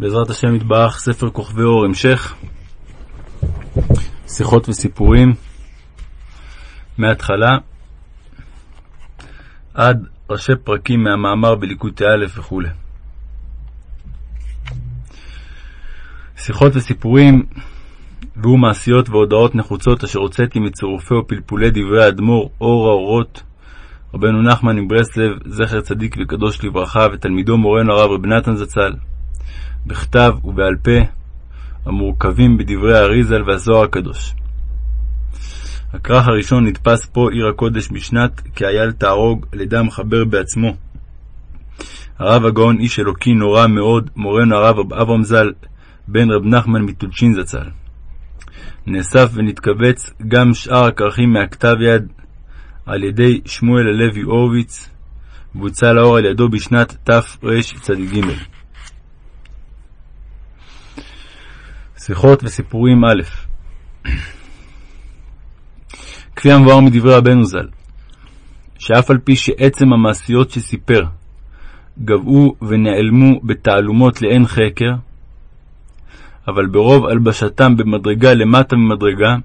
בעזרת השם יתברך, ספר כוכבי אור, המשך, שיחות וסיפורים, מההתחלה עד ראשי פרקים מהמאמר בליקוטי א' וכו'. שיחות וסיפורים והוא מעשיות והודעות נחוצות אשר הוצאתי מצירופי ופלפולי דברי האדמו"ר אור האורות רבנו נחמן מברסלב, זכר צדיק וקדוש לברכה, ותלמידו מורנו הרב רב נתן זצ"ל, בכתב ובעל פה, המורכבים בדברי האריזל והזוהר הקדוש. הכרך הראשון נתפס פה עיר הקודש בשנת כאייל תהרוג לידה מחבר בעצמו. הרב הגאון איש אלוקי נורא מאוד, מורנו הרב רב אברהם ז"ל, בן רב נחמן מטולשין זצ"ל. נאסף ונתכווץ גם שאר הכרכים מהכתב יד על ידי שמואל הלוי הורוביץ, והוצא לאור על ידו בשנת תרצ"ג. שיחות וסיפורים א' כפי המבואר מדברי רבנו ז"ל, שאף על פי שעצם המעשיות שסיפר גבעו ונעלמו בתעלומות לאין חקר, אבל ברוב הלבשתם במדרגה למטה ממדרגה,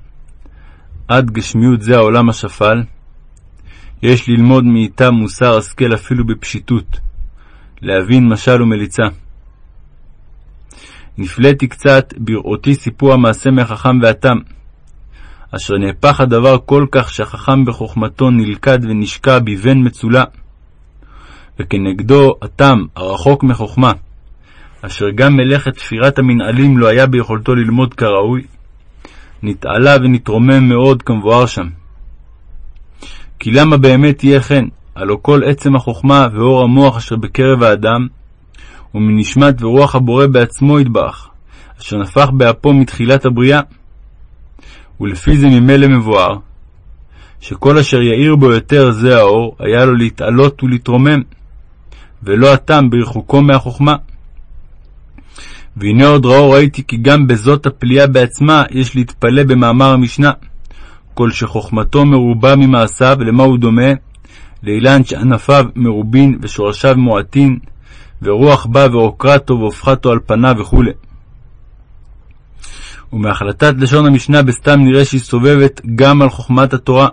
עד גשמיות זה העולם השפל, יש ללמוד מאיתם מוסר השכל אפילו בפשיטות, להבין משל ומליצה. נפלאתי קצת בראותי סיפור המעשה מהחכם והתם, אשר נהפך הדבר כל כך שהחכם בחוכמתו נלכד ונשקע בבן מצולע, וכנגדו התם הרחוק מחוכמה, אשר גם מלאכת תפירת המנהלים לא היה ביכולתו ללמוד כראוי, נתעלה ונתרומם מאוד כמבואר שם. כי למה באמת יהיה כן? הלא כל עצם החוכמה ואור המוח אשר בקרב האדם, ומנשמת ורוח הבורא בעצמו יתברך, אשר נפח באפו מתחילת הבריאה. ולפי זה ממילא מבואר, שכל אשר יאיר בו יותר זה האור, היה לו להתעלות ולהתרומם, ולא הטעם ברחוקו מהחוכמה. והנה עוד ראו ראיתי כי גם בזאת הפליאה בעצמה יש להתפלא במאמר המשנה. כל שחוכמתו מרובה ממעשיו, למה הוא דומה? לאילן שענפיו מרובין ושורשיו מועטין, ורוח בא ועוקרתו והופכתו על פניו וכו'. ומהחלטת לשון המשנה בסתם נראה שהיא סובבת גם על חוכמת התורה.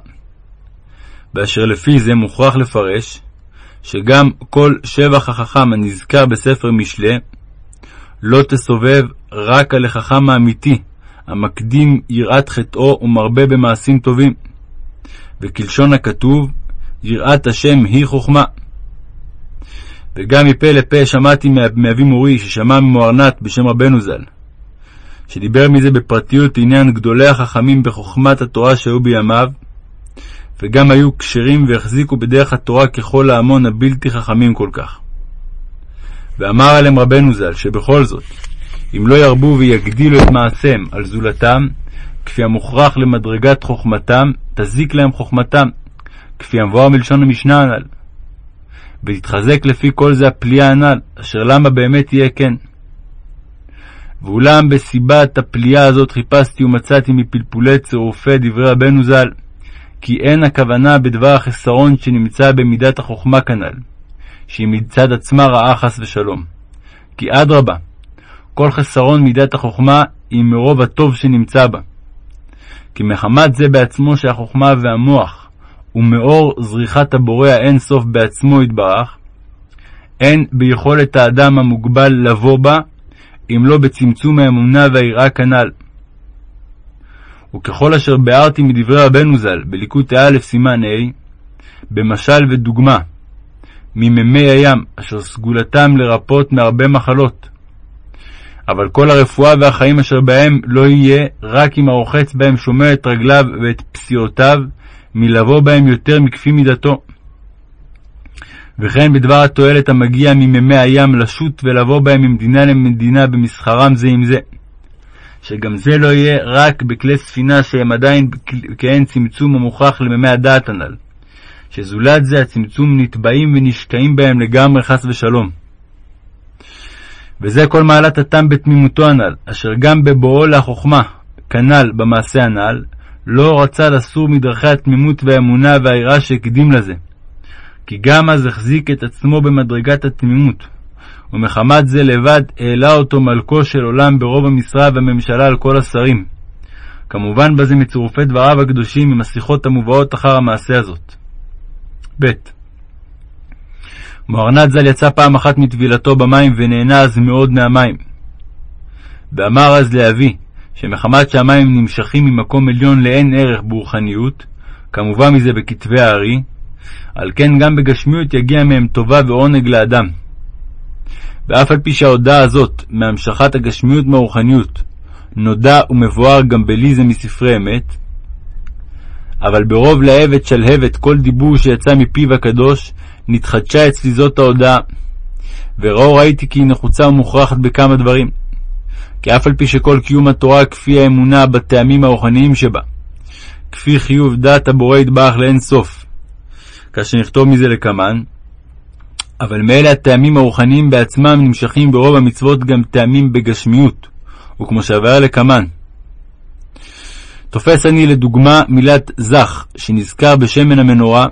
באשר לפי זה מוכרח לפרש שגם כל שבח החכם הנזכר בספר משלי לא תסובב רק על החכם האמיתי, המקדים יראת חטאו ומרבה במעשים טובים. וכלשון הכתוב, יראת השם היא חוכמה. וגם מפה לפה שמעתי מאבי מורי, ששמע ממוארנת בשם רבנו ז"ל, שדיבר מזה בפרטיות עניין גדולי החכמים בחוכמת התורה שהיו בימיו, וגם היו כשרים והחזיקו בדרך התורה ככל ההמון הבלתי חכמים כל כך. ואמר עליהם רבנו ז"ל, שבכל זאת, אם לא ירבו ויגדילו את מעשיהם על זולתם, כפי המוכרח למדרגת חוכמתם, תזיק להם חוכמתם, כפי המבואר מלשון המשנה הנ"ל. ותתחזק לפי כל זה הפליאה הנ"ל, אשר למה באמת יהיה כן. ואולם בסיבת הפליאה הזאת חיפשתי ומצאתי מפלפולי צירופי דברי רבנו ז"ל, כי אין הכוונה בדבר החסרון שנמצא במידת החוכמה כנ"ל, שהיא מצד עצמה רעה חס ושלום. כי אדרבה, כל חסרון מידת החוכמה היא מרוב הטוב שנמצא בה. כי מחמת זה בעצמו שהחוכמה והמוח, ומאור זריחת הבורא האין סוף בעצמו יתברך, אין ביכולת האדם המוגבל לבוא בה, אם לא בצמצום האמונה והיראה כנ"ל. וככל אשר ביארתי מדברי רבנו ז"ל בליקוטי א' סימן ה', במשל ודוגמה, ממימי הים, אשר סגולתם לרפות מהרבה מחלות, אבל כל הרפואה והחיים אשר בהם לא יהיה רק אם הרוחץ בהם שומר את רגליו ואת פסיעותיו מלבוא בהם יותר מכפי מידתו. וכן בדבר התועלת המגיע ממימי הים לשוט ולבוא בהם ממדינה למדינה במסחרם זה עם זה. שגם זה לא יהיה רק בכלי ספינה שהם עדיין כעין צמצום המוכח למימי הדעת הנ"ל. שזולת זה הצמצום נתבעים ונשקעים בהם לגמרי חס ושלום. וזה כל מעלת התם בתמימותו הנ"ל, אשר גם בבואו לחוכמה, כנ"ל במעשה הנ"ל, לא רצה לסור מדרכי התמימות והאמונה והיראה שהקדים לזה. כי גם אז החזיק את עצמו במדרגת התמימות, ומחמת זה לבד העלה אותו מלכו של עולם ברוב המשרה והממשלה על כל השרים. כמובן בזה מצירופי דבריו הקדושים עם השיחות המובאות אחר המעשה הזאת. ב. מוהרנת ז"ל יצא פעם אחת מטבילתו במים ונאנז מאוד מהמים. ואמר אז לאבי, שמחמת שהמים נמשכים ממקום עליון לאין ערך ברוחניות, כמובן מזה בכתבי הארי, על כן גם בגשמיות יגיע מהם טובה ועונג לאדם. ואף על פי שההודעה הזאת, מהמשכת הגשמיות מהרוחניות, נודע ומבואר גם בלי זה מספרי אמת, אבל ברוב להבת שלהבת כל דיבור שיצא מפיו הקדוש, נתחדשה אצלי זאת ההודעה. וראו ראיתי כי היא נחוצה ומוכרחת בכמה דברים. כי אף על פי שכל קיום התורה כפי האמונה בטעמים הרוחניים שבה, כפי חיוב דעת הבורא יתברך לאין סוף, כאשר נכתוב מזה לקמן, אבל מאלה הטעמים הרוחניים בעצמם נמשכים ברוב המצוות גם טעמים בגשמיות, וכמו שעבר לקמן. תופס אני לדוגמה מילת זך, שנזכר בשמן המנורה,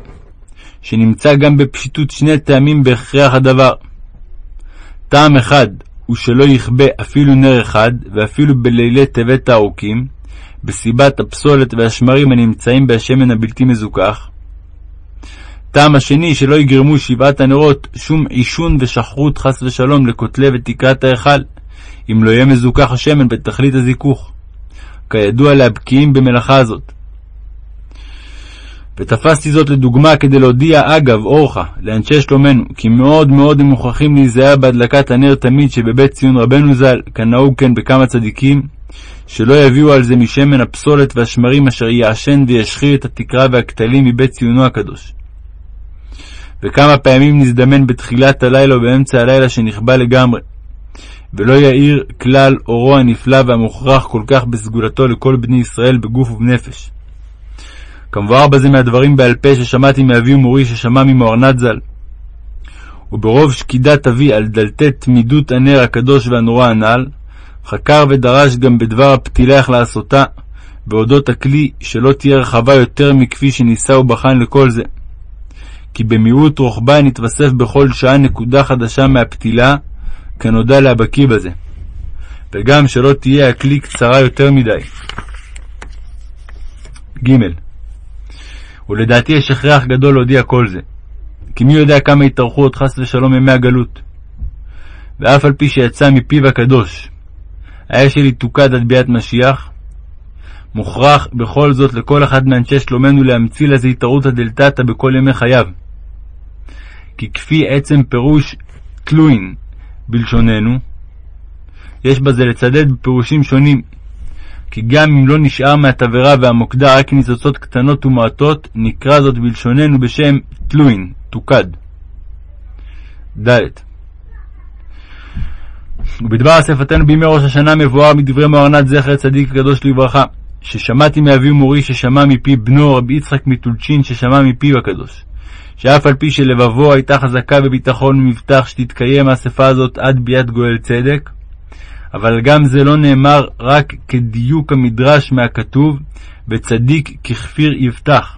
שנמצא גם בפשיטות שני טעמים בהכרח הדבר. טעם אחד הוא שלא יכבה אפילו נר אחד, ואפילו בלילי טבת הארוכים, בסיבת הפסולת והשמרים הנמצאים בהשמן הבלתי מזוכח. טעם השני, שלא יגרמו שבעת הנרות שום עישון ושחרות חס ושלום לכותלי ותקרת ההיכל, אם לא יהיה מזוכח השמן בתכלית הזיכוך. כידוע להבקיעים במלאכה הזאת. ותפסתי זאת לדוגמה כדי להודיע אגב אורחה לאנשי שלומנו, כי מאוד מאוד הם מוכרחים להיזהר בהדלקת הנר תמיד שבבית ציון רבנו ז"ל, כנהוג כן בכמה צדיקים, שלא יביאו על זה משמן הפסולת והשמרים אשר יעשן וישחיר את התקרה והכתלים מבית ציונו הקדוש. וכמה פעמים נזדמן בתחילת הלילה ובאמצע הלילה שנכבה לגמרי, ולא יאיר כלל אורו הנפלא והמוכרח כל כך בסגולתו לכל בני ישראל בגוף ובנפש. כמבואר בזה מהדברים בעל פה ששמעתי מאבי ומורי ששמע ממוארנת ז"ל. וברוב שקידת אבי על דלתי תמידות הנר הקדוש והנורא הנ"ל, חקר ודרש גם בדבר הפתילה איך לעשותה, באודות הכלי שלא תהיה רחבה יותר מכפי שניסה ובחן לכל זה. כי במיעוט רוחבה נתווסף בכל שעה נקודה חדשה מהפתילה, כנודע להבקיא בזה. וגם שלא תהיה הכלי קצרה יותר מדי. ג. ולדעתי יש הכרח גדול להודיע כל זה, כי מי יודע כמה יתארכו עוד חס ושלום ימי הגלות. ואף על פי שיצא מפיו הקדוש, האש שלי תוקד עד ביאת משיח, מוכרח בכל זאת לכל אחד מאנשי שלומנו להמציא לזה התערותא דלתתא בכל ימי חייו. כי כפי עצם פירוש תלוין בלשוננו, יש בזה לצדד בפירושים שונים, כי גם אם לא נשאר מהתבערה והמוקדה רק ניצוצות קטנות ומעטות, נקרא זאת בלשוננו בשם תלוין, תוקד. ד. ובדבר אספתנו בימי ראש השנה מבואר מדברי מוהרנת זכר צדיק קדוש לברכה, ששמעתי מאבי ומורי ששמע מפי בנו רבי יצחק מטולצ'ין ששמע מפיו הקדוש, שאף על פי שלבבו הייתה חזקה בביטחון ומבטח שתתקיים האספה הזאת עד ביאת גואל צדק, אבל גם זה לא נאמר רק כדיוק המדרש מהכתוב, וצדיק ככפיר יבטח,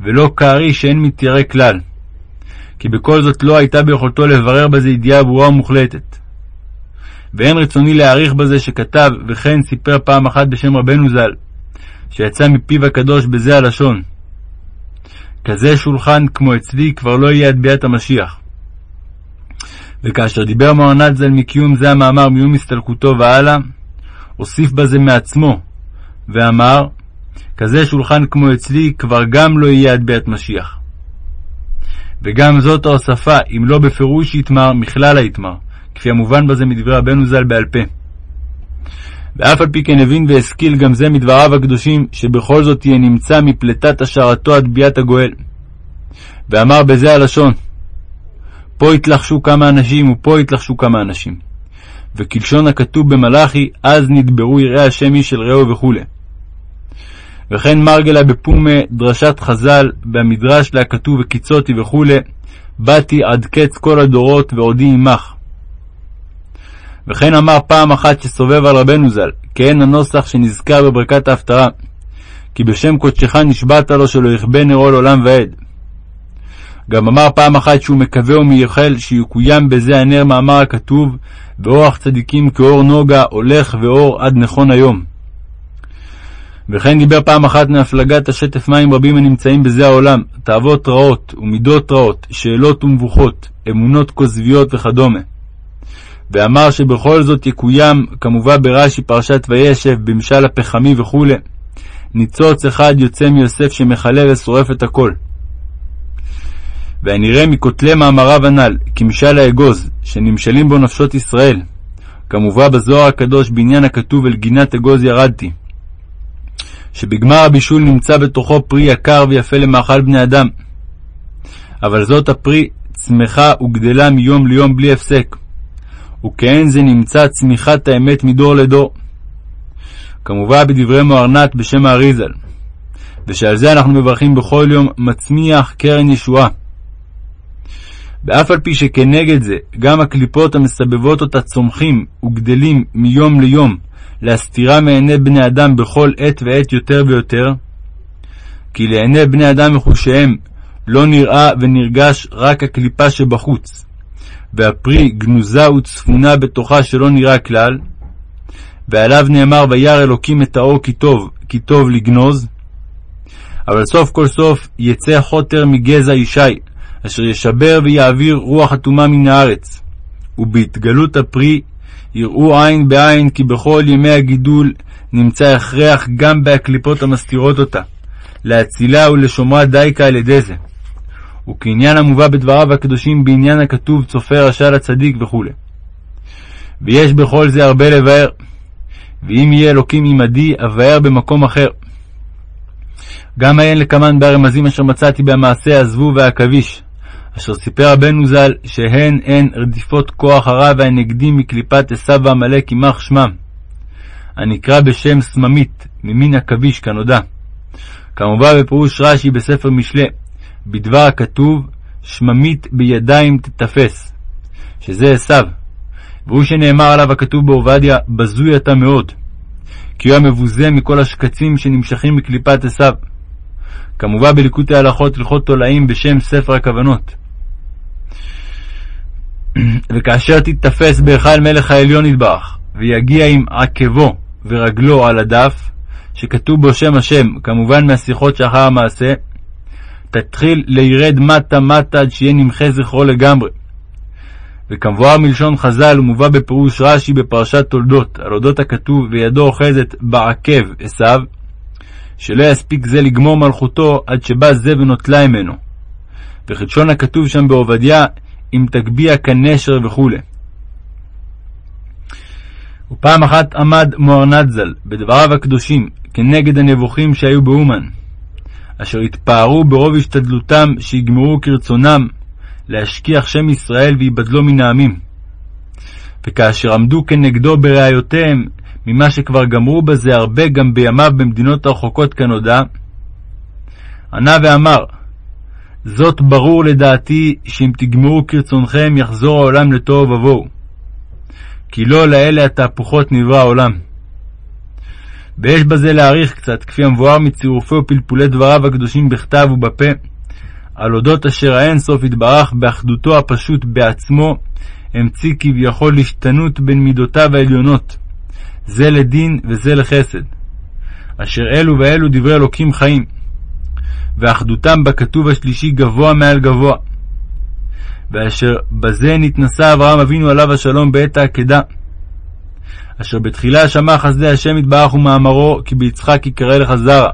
ולא כארי שאין מתיירא כלל. כי בכל זאת לא הייתה ביכולתו לברר בזה ידיעה ברורה ומוחלטת. ואין רצוני להעריך בזה שכתב, וכן סיפר פעם אחת בשם רבנו ז"ל, שיצא מפיו הקדוש בזה הלשון. כזה שולחן כמו אצלי כבר לא יהיה עד ביאת המשיח. וכאשר דיבר מוהרנת ז"ל מקיום זה המאמר מיום הסתלקותו והלאה, הוסיף בזה מעצמו, ואמר, כזה שולחן כמו אצלי כבר גם לא יהיה עד ביאת משיח. וגם זאת ההוספה, אם לא בפירוש יתמר, מכלל היתמר, כפי המובן בזה מדברי רבנו ז"ל בעל פה. ואף על פי כן הבין והשכיל גם זה מדבריו הקדושים, שבכל זאת יהיה נמצא מפלטת השערתו עד ביאת הגואל. ואמר בזה הלשון, פה התלחשו כמה אנשים ופה התלחשו כמה אנשים. וכלשון הכתוב במלאכי, אז נדברו יראי השם איש אל רעהו וכו'. וכן מרגלה בפומה דרשת חז"ל, במדרש להכתוב וקיצותי וכו', באתי עד קץ כל הדורות ועודי עמך. וכן אמר פעם אחת שסובב על רבנו ז"ל, כהן הנוסח שנזכר בברכת ההפטרה, כי בשם קודשך נשבעת לו שלא יכבה נרו לעולם ועד. גם אמר פעם אחת שהוא מקווה ומייחל שיקוים בזה הנר מאמר הכתוב, ואורח צדיקים כאור נוגה הולך ואור עד נכון היום. וכן דיבר פעם אחת מהפלגת השטף מים רבים הנמצאים בזה העולם, תאוות רעות ומידות רעות, שאלות ומבוכות, אמונות כוזביות וכדומה. ואמר שבכל זאת יקוים, כמובא ברש"י פרשת וישב, במשל הפחמי וכו', ניצוץ אחד יוצא מיוסף שמכלה ושורף את הכל. והנראה מכותלי מאמריו הנ"ל, כמשל האגוז, שנמשלים בו נפשות ישראל, כמובא בזוהר הקדוש בעניין הכתוב אל גינת אגוז ירדתי. שבגמר הבישול נמצא בתוכו פרי יקר ויפה למאכל בני אדם. אבל זאת הפרי צמחה וגדלה מיום ליום בלי הפסק. וכאין זה נמצא צמיחת האמת מדור לדור. כמובן בדברי מוארנת בשם האריזל, ושעל זה אנחנו מברכים בכל יום מצמיח קרן ישועה. ואף על פי שכנגד זה גם הקליפות המסבבות אותה צומחים וגדלים מיום ליום להסתירה מעיני בני אדם בכל עת ועת יותר ויותר, כי לעיני בני אדם מחושיהם לא נראה ונרגש רק הקליפה שבחוץ, והפרי גנוזה וצפונה בתוכה שלא נראה כלל, ועליו נאמר וירא אלוקים את האור כי טוב, כי טוב לגנוז, אבל סוף כל סוף יצא חוטר מגזע ישי, אשר ישבר ויעביר רוח אטומה מן הארץ, ובהתגלות הפרי יראו עין בעין כי בכל ימי הגידול נמצא הכרח גם בהקליפות המסתירות אותה, להצילה ולשומרה דייקה על ידי זה. וכעניין המובא בדבריו הקדושים בעניין הכתוב צופה רשע לצדיק וכו'. ויש בכל זה הרבה לבאר, ואם יהיה אלוקים עמדי, אבאר במקום אחר. גם העין לקמן ברמזים אשר מצאתי במעשה עזבו והעכביש, אשר סיפר רבנו ז"ל שהן הן רדיפות כוח הרע והנגדים מקליפת עשיו ועמלק יימח שמם, הנקרא בשם סממית, ממין עכביש כנודע. כמובן בפירוש רש"י בספר משלי, בדבר הכתוב שממית בידיים תתפס, שזה עשיו, והוא שנאמר עליו הכתוב בעובדיה, בזוי אתה מאוד, כי הוא המבוזה מכל השקצים שנמשכים מקליפת עשיו. כמובן בליקוטי הלכות הלכות תולעים בשם ספר הכוונות. וכאשר תתפס בהיכל מלך העליון יתברך, ויגיע עם עקבו ורגלו על הדף, שכתוב בו שם השם, כמובן מהשיחות שאחר המעשה, תתחיל לירד מטה מטה עד שיהיה נמחה זכרו לגמרי. וכמבואר מלשון חז"ל ומובא בפירוש רש"י בפרשת תולדות, על אודות הכתוב וידו אוחזת בעקב עשיו, שלא יספיק זה לגמור מלכותו עד שבא זה ונוטלה ממנו. וכלשון הכתוב שם בעובדיה, אם תגביה כנשר וכו'. ופעם אחת עמד מוהרנת ז"ל בדבריו הקדושים כנגד הנבוכים שהיו באומן, אשר התפארו ברוב השתדלותם שיגמרו כרצונם להשכיח שם ישראל ויבדלו מן העמים. וכאשר עמדו כנגדו בראיותיהם ממה שכבר גמרו בזה הרבה גם בימיו במדינות הרחוקות כנודע, ענה ואמר, זאת ברור לדעתי שאם תגמרו כרצונכם יחזור העולם לתוהו ובוהו. כי לא לאלה התהפוכות נברא העולם. ויש בזה להעריך קצת, כפי המבואר מצירופי ופלפולי דבריו הקדושים בכתב ובפה, על אודות אשר האין סוף יתברך באחדותו הפשוט בעצמו, המציא כביכול השתנות בין מידותיו העליונות, זה לדין וזה לחסד, אשר אלו ואלו דברי אלוקים חיים. ואחדותם בכתוב השלישי גבוה מעל גבוה. ואשר בזה נתנסה אברהם אבינו עליו השלום בעת העקדה. אשר בתחילה שמע חסדי השם יתברך ומאמרו כי ביצחק יקרא לך זרע.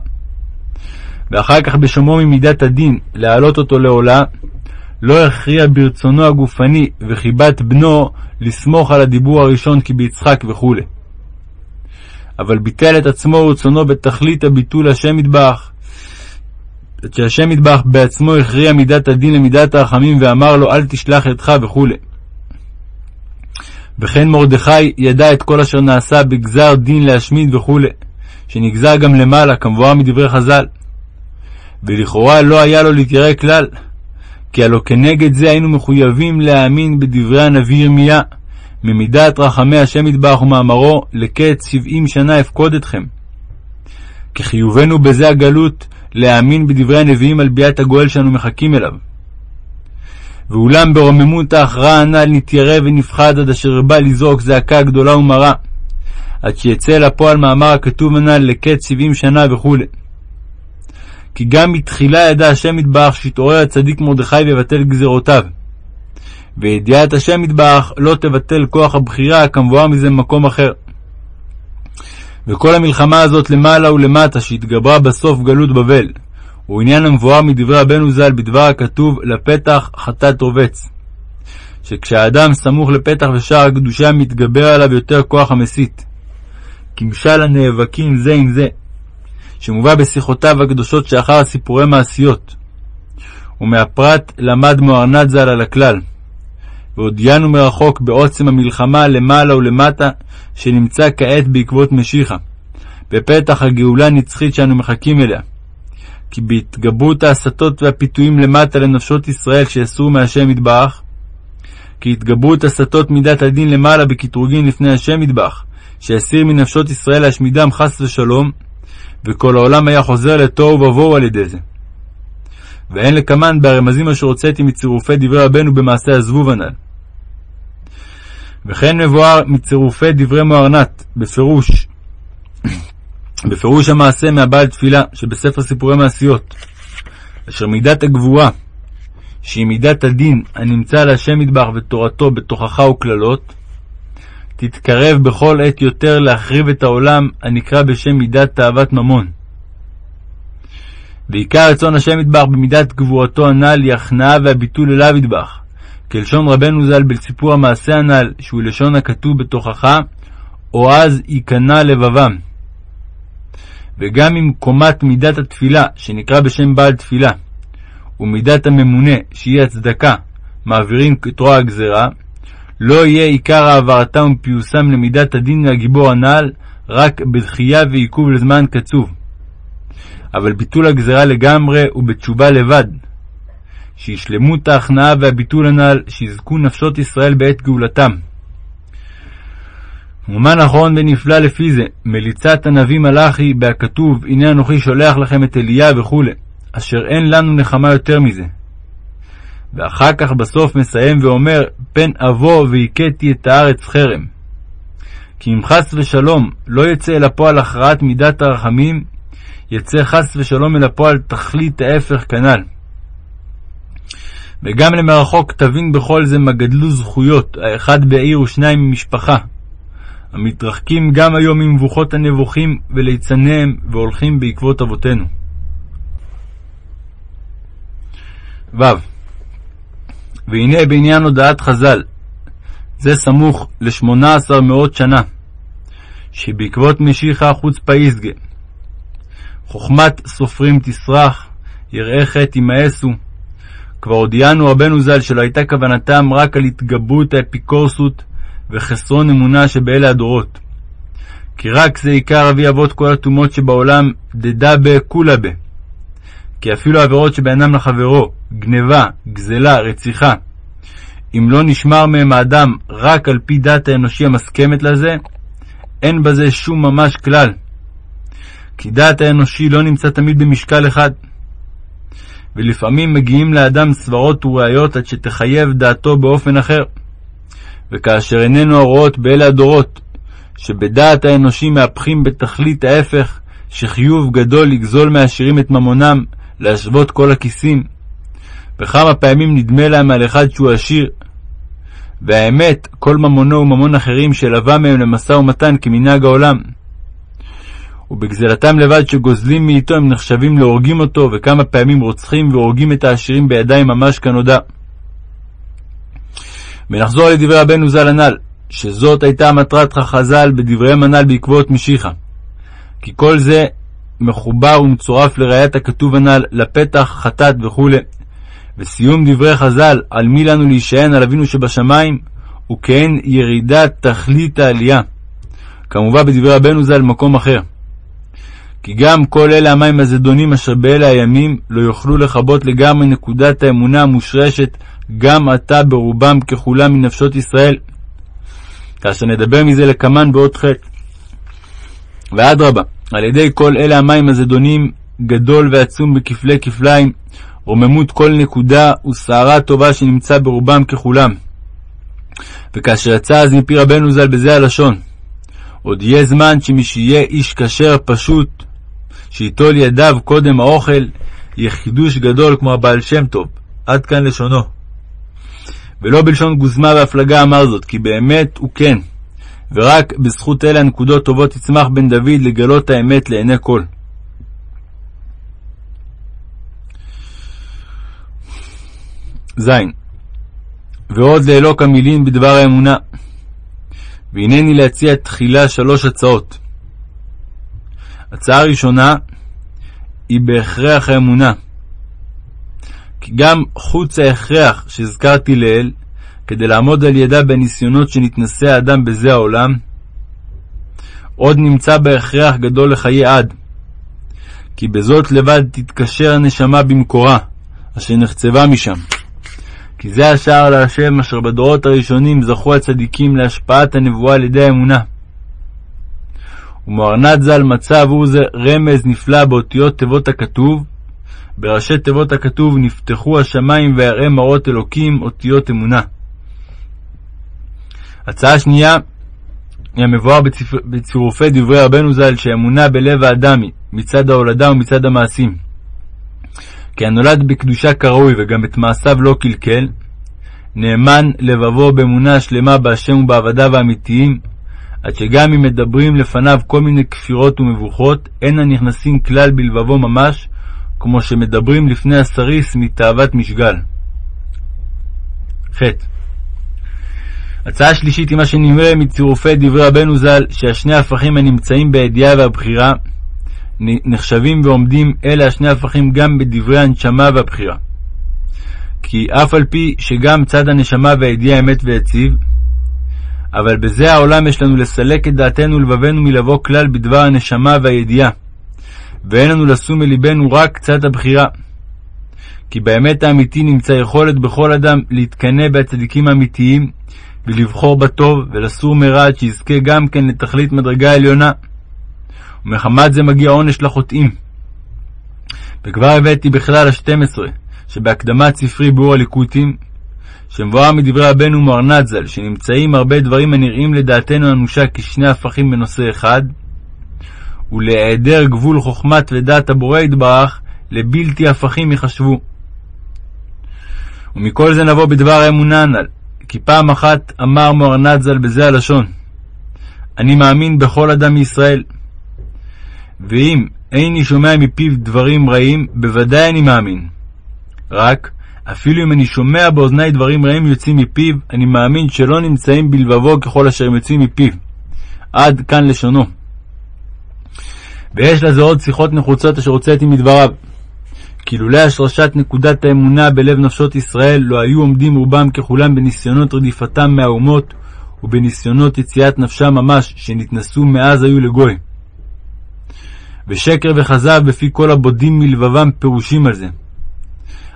ואחר כך בשומרו ממידת הדין להעלות אותו לעולה, לא הכריע ברצונו הגופני וחיבת בנו לסמוך על הדיבור הראשון כי ביצחק וכו'. אבל ביטל את עצמו ורצונו בתכלית הביטול השם יתברך, עד שהשם ידבח בעצמו הכריע מידת הדין למידת הרחמים ואמר לו אל תשלח ידך וכו'. וכן מרדכי ידע את כל אשר נעשה בגזר דין להשמיד וכו', שנגזר גם למעלה, כמבואר מדברי חז"ל. ולכאורה לא היה לו להתיירא כלל, כי הלא כנגד זה היינו מחויבים להאמין בדברי הנביא ירמיה, ממידת רחמי השם ידבח ומאמרו, לקץ שבעים שנה אפקוד אתכם. כי חיובנו בזה הגלות, להאמין בדברי הנביאים על ביאת הגואל שאנו מחכים אליו. ואולם ברוממות ההכרעה הנ"ל נתיירא ונפחד עד אשר בא לזעוק זעקה גדולה ומרה, עד שיצא לפועל מאמר הכתוב הנ"ל לקץ שבעים שנה וכו'. כי גם מתחילה ידע השם יתברך שיתעורר הצדיק מרדכי ויבטל גזירותיו. וידיעת השם יתברך לא תבטל כוח הבחירה כמבואר מזה במקום אחר. וכל המלחמה הזאת למעלה ולמטה שהתגברה בסוף גלות בבל, הוא עניין המבואר מדברי רבנו ז"ל בדבר הכתוב לפתח חטאת רובץ. שכשהאדם סמוך לפתח ושער הקדושה מתגבר עליו יותר כוח המסית. כמשל הנאבקים זה עם זה, שמובא בשיחותיו הקדושות שאחר סיפורי מעשיות. ומהפרט למד מוהרנת ז"ל על הכלל. והודיענו מרחוק בעוצם המלחמה למעלה ולמטה, שנמצא כעת בעקבות משיחה, בפתח הגאולה הנצחית שאנו מחכים אליה. כי בהתגברות ההסתות והפיתויים למטה לנפשות ישראל שיסרו מהשם יתברך, כי התגברות הסתות מידת הדין למעלה בקטרוגין לפני השם יתברך, שיסיר מנפשות ישראל להשמידם חס ושלום, וכל העולם היה חוזר לתוהו ובוהו על ידי זה. ואין לקמן ברמזים אשר הוצאתי מצירופי דברי רבנו במעשה הזבוב הנ"ל. וכן מבואר מצירופי דברי מוהרנת, בפירוש, בפירוש המעשה מהבעל תפילה שבספר סיפורי מעשיות, אשר מידת הגבורה, שהיא מידת הדין הנמצא להשם מטבח ותורתו בתוכחה וקללות, תתקרב בכל עת יותר להחריב את העולם הנקרא בשם מידת תאוות ממון. ועיקר רצון השם יתברך במידת גבורתו הנ"ל היא הכנעה והביטול אליו יתברך, כלשון רבנו ז"ל בסיפור המעשה הנ"ל, שהוא לשון הכתוב בתוכחה, או אז ייכנע לבבם. וגם עם קומת מידת התפילה, שנקרא בשם בעל תפילה, ומידת הממונה, שהיא הצדקה, מעבירים כתרוע הגזרה, לא יהיה עיקר העברתם ופיוסם למידת הדין והגיבור הנ"ל רק בדחייה ועיכוב לזמן קצוב. אבל ביטול הגזרה לגמרי הוא בתשובה לבד. שישלמות ההכנעה והביטול הנ"ל, שיזכו נפשות ישראל בעת גאולתם. ומה נכון ונפלא לפי זה, מליצת הנביא מלאכי בהכתוב, הנה אנוכי שולח לכם את אליה וכו', אשר אין לנו נחמה יותר מזה. ואחר כך בסוף מסיים ואומר, פן אבוא והכיתי את הארץ חרם. כי אם חס ושלום לא יצא אל הפועל הכרעת מידת הרחמים, יצא חס ושלום אל הפועל תכלית ההפך כנ"ל. וגם למרחוק תבין בכל זה מה גדלו זכויות, האחד בעיר ושניים ממשפחה, המתרחקים גם היום ממבוכות הנבוכים וליצניהם, והולכים בעקבות אבותינו. ו. והנה בעניין הודעת חז"ל, זה סמוך לשמונה עשר מאות שנה, שבעקבות משיחה חוצפה יסגה. חוכמת סופרים תסרח, יראי חטא ימאסו. כבר הודיענו רבנו ז"ל שלא הייתה כוונתם רק על התגברות האפיקורסות וחסרון אמונה שבאלה הדורות. כי רק זה עיקר אבי אבות כל הטומאות שבעולם, דדה בה כולה בה. כי אפילו עבירות שבאינם לחברו, גנבה, גזלה, רציחה, אם לא נשמר מהם האדם רק על פי דת האנושי המסכמת לזה, אין בזה שום ממש כלל. כי דת האנושי לא נמצא תמיד במשקל אחד. ולפעמים מגיעים לאדם סברות וראיות עד שתחייב דעתו באופן אחר. וכאשר איננו הרואות באלה הדורות, שבדעת האנושי מהפכים בתכלית ההפך, שחיוב גדול לגזול מהעשירים את ממונם, להשוות כל הכיסים. וכמה פעמים נדמה להם על אחד שהוא עשיר. והאמת, כל ממונו הוא ממון אחרים שלווה מהם למשא ומתן כמנהג העולם. ובגזלתם לבד שגוזלים מאיתו הם נחשבים להורגים אותו, וכמה פעמים רוצחים והורגים את העשירים בידיים ממש כנודע. ונחזור לדברי רבנו ז"ל הנ"ל, שזאת הייתה מטרת חז"ל בדבריהם הנ"ל בעקבות משיחה. כי כל זה מחובר ומצורף לראיית הכתוב הנ"ל, לפתח, חטאת וכו'. וסיום דברי חז"ל, על מי לנו להישען על אבינו שבשמיים, כעין ירידת תכלית העלייה. כמובן בדברי רבנו ז"ל במקום אחר. כי גם כל אלה המים הזדונים אשר באלה הימים לא יוכלו לכבות לגמרי נקודת האמונה המושרשת גם עתה ברובם ככולם מנפשות ישראל. כאשר נדבר מזה לקמן בעוד חטא. ואדרבה, על ידי כל אלה המים הזדונים גדול ועצום בכפלי כפליים, רוממות כל נקודה ושערה טובה שנמצא ברובם ככולם. וכאשר יצא אז מפי רבנו ז"ל בזה הלשון, עוד יהיה זמן שמי שיהיה איש כשר פשוט, שיטול ידיו קודם האוכל, יהיה חידוש גדול כמו הבעל שם טוב. עד כאן לשונו. ולא בלשון גוזמה והפלגה אמר זאת, כי באמת הוא כן, ורק בזכות אלה הנקודות טובות יצמח בן דוד לגלות האמת לעיני כל. ז. ועוד לאלוק המילים בדבר האמונה. והנני להציע תחילה שלוש הצעות. הצעה ראשונה היא בהכרח האמונה. כי גם חוץ ההכרח שהזכרתי לעיל, כדי לעמוד על ידה בניסיונות שנתנסה האדם בזה העולם, עוד נמצא בהכרח גדול לחיי עד. כי בזאת לבד תתקשר הנשמה במקורה, אשר נחצבה משם. כי זה השער להשם אשר בדורות הראשונים זכו הצדיקים להשפעת הנבואה על ידי האמונה. ומוארנת ז"ל מצא עבור זה רמז נפלא באותיות תיבות הכתוב, בראשי תיבות הכתוב נפתחו השמיים ויראה מראות אלוקים, אותיות אמונה. הצעה שנייה היא המבואר בצירופי דברי רבנו ז"ל שהאמונה בלב האדם היא מצד ההולדה ומצד המעשים. כי הנולד בקדושה כראוי וגם את מעשיו לא קלקל, נאמן לבבו באמונה שלמה בהשם ובעבדיו האמיתיים, עד שגם אם מדברים לפניו כל מיני כפירות ומבוכות, אין הנכנסים כלל בלבבו ממש, כמו שמדברים לפני הסריס מתאוות משגל. ח. הצעה שלישית היא מה שנראה מצירופי דברי רבנו ז"ל, שהשני הפכים הנמצאים בידיעה והבחירה, נחשבים ועומדים אלה השני הפכים גם בדברי הנשמה והבחירה. כי אף על פי שגם צד הנשמה והידיעה אמת ויציב, אבל בזה העולם יש לנו לסלק את דעתנו ולבבנו מלבוא כלל בדבר הנשמה והידיעה, ואין לנו לשום מלבנו רק צד הבחירה. כי באמת האמיתי נמצא יכולת בכל אדם להתקנא בהצדיקים האמיתיים, ולבחור בטוב, ולסור מרע עד שיזכה גם כן לתכלית מדרגה עליונה. ומחמת זה מגיע עונש לחוטאים. וכבר הבאתי בכלל השתים עשרה, שבהקדמת ספרי ביאור הליקוטים, שמבואר מדברי רבנו מוארנת ז"ל, שנמצאים הרבה דברים הנראים לדעתנו אנושה כשני הפכים בנושא אחד, ולהיעדר גבול חוכמת ודעת הבורא יתברך, לבלתי הפכים יחשבו. ומכל זה נבוא בדבר האמונה הנ"ל, כי פעם אחת אמר מוארנת ז"ל בזה הלשון, אני מאמין בכל אדם מישראל. ואם איני שומע מפיו דברים רעים, בוודאי אני מאמין. רק, אפילו אם אני שומע באוזני דברים רעים יוצאים מפיו, אני מאמין שלא נמצאים בלבבו ככל אשר הם יוצאים מפיו. עד כאן לשונו. ויש לזה עוד שיחות נחוצות אשר הוצאתי מדבריו. כי לולא השרשת נקודת האמונה בלב נפשות ישראל, לא היו עומדים רובם ככולם בניסיונות רדיפתם מהאומות, ובניסיונות יציאת נפשם ממש, שנתנסו מאז היו לגוי. ושקר וכזב בפי כל הבודים מלבבם פירושים על זה.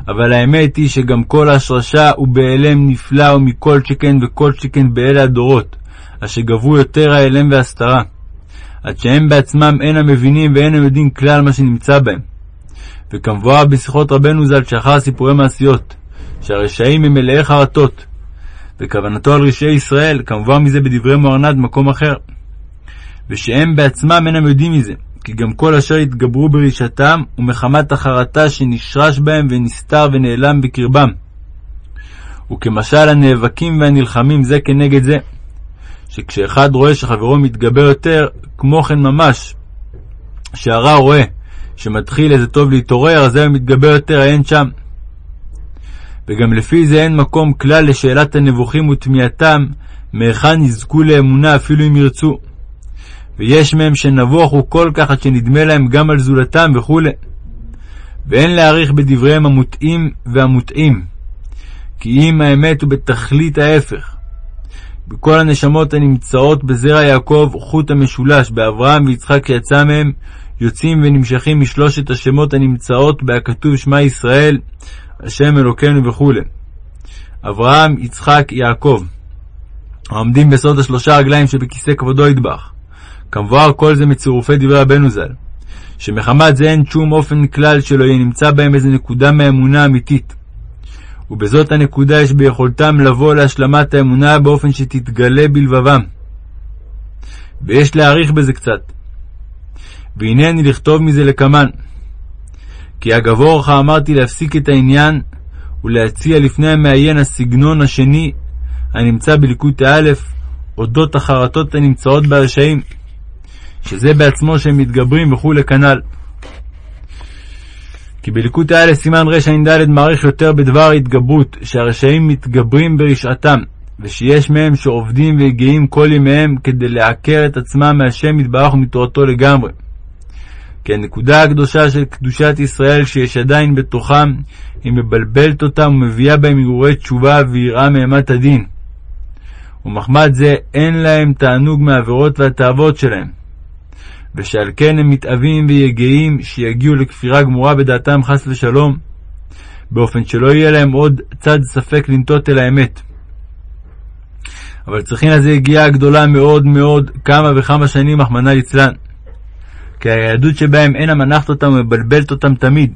אבל האמת היא שגם כל השרשה הוא בהיעלם נפלא ומכל שכן וכל שכן באלה הדורות, אשר גבו יותר ההיעלם והסתרה, עד שהם בעצמם אינם מבינים ואינם יודעים כלל מה שנמצא בהם. וכמבואר בשיחות רבנו ז"ל שאחר סיפורי מעשיות, שהרשעים הם מלאי חרטות, וכוונתו על רשעי ישראל, כמובן מזה בדברי מוארנד במקום אחר, ושהם בעצמם אינם יודעים מזה, כי גם כל אשר התגברו ברשעתם, ומחמת החרטה שנשרש בהם ונסתר ונעלם בקרבם. וכמשל הנאבקים והנלחמים זה כנגד זה, שכשאחד רואה שחברו מתגבר יותר, כמו כן ממש, שהרע רואה שמתחיל איזה טוב להתעורר, אז זהו מתגבר יותר, האין שם. וגם לפי זה אין מקום כלל לשאלת הנבוכים ותמיהתם, מהיכן יזכו לאמונה אפילו אם ירצו. ויש מהם שנבוך הוא כל כך עד שנדמה להם גם על זולתם וכו'. ואין להעריך בדבריהם המוטעים והמוטעים, כי אם האמת הוא בתכלית ההפך. בכל הנשמות הנמצאות בזרע יעקב חוט המשולש באברהם ויצחק שיצא מהם, יוצאים ונמשכים משלושת השמות הנמצאות בהכתוב שמע ישראל, השם אלוקינו וכו'. אברהם, יצחק, יעקב, העומדים בסוד השלושה רגליים שבכיסא כבודו ידבח. כמבואר כל זה מצירופי דברי רבנו ז"ל, שמחמת זה אין שום אופן כלל שלא יהיה נמצא בהם איזה נקודה מהאמונה האמיתית. ובזאת הנקודה יש ביכולתם לבוא להשלמת האמונה באופן שתתגלה בלבבם. ויש להעריך בזה קצת. והנני לכתוב מזה לקמן. כי הגבור לך אמרתי להפסיק את העניין ולהציע לפני המעיין הסגנון השני הנמצא בליקוטי א', אודות החרטות הנמצאות ברשעים, שזה בעצמו שהם מתגברים וכולי כנ"ל. כי בליקוטי א' סימן רע"ד מעריך יותר בדבר ההתגברות, שהרשעים מתגברים ברשעתם, ושיש מהם שעובדים וגאים כל ימיהם כדי לעקר את עצמם מהשם יתברך ומתורתו לגמרי. כי הנקודה הקדושה של קדושת ישראל שיש עדיין בתוכם, היא מבלבלת אותם ומביאה בהם הרהורי תשובה ויראה מאימת הדין. ומחמד זה אין להם תענוג מהעבירות והתאוות שלהם. ושעל כן הם מתאווים ויגעים שיגיעו לכפירה גמורה בדעתם חס ושלום, באופן שלא יהיה להם עוד צד ספק לנטות אל האמת. אבל צריכים לזה יגיעה גדולה מאוד מאוד, כמה וכמה שנים, רחמנא ליצלן. כי היהדות שבהם אין המנחת אותם ומבלבלת אותם תמיד.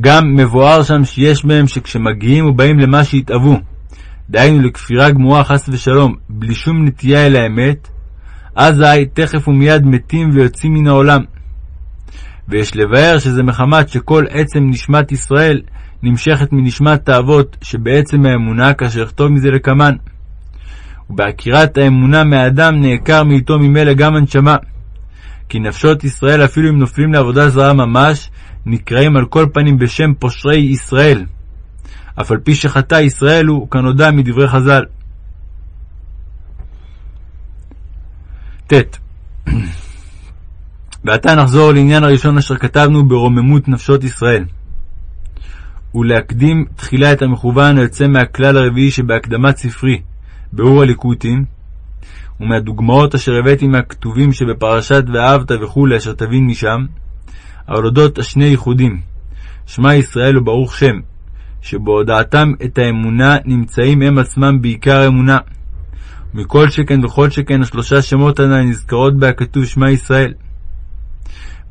גם מבואר שם שיש בהם שכשמגיעים ובאים למה שהתאוו, דהיינו לכפירה גמורה חס ושלום, בלי שום נטייה אל האמת, אזי תכף ומיד מתים ויוצאים מן העולם. ויש לבאר שזה מחמת שכל עצם נשמת ישראל נמשכת מנשמת האבות שבעצם האמונה, כאשר יכתוב מזה לקמן. ובעקירת האמונה מהאדם נעקר מאיתו ממילא גם הנשמה. כי נפשות ישראל, אפילו אם נופלים לעבודה זרה ממש, נקראים על כל פנים בשם פושרי ישראל. אף על פי שחטא ישראל הוא, כנודע מדברי חז"ל. ט. ועתה נחזור לעניין הראשון אשר כתבנו ברוממות נפשות ישראל. ולהקדים תחילה את המכוון היוצא מהכלל הרביעי שבהקדמת ספרי, באור הליקוטים, ומהדוגמאות אשר הבאתי מהכתובים שבפרשת ואהבת וכו', אשר תבין משם, על אודות השני ייחודים, שמע ישראל וברוך שם, שבהודעתם את האמונה נמצאים הם עצמם בעיקר אמונה. מכל שכן וכל שכן השלושה שמות הנ"ל נזכרות בה כתוב שמע ישראל.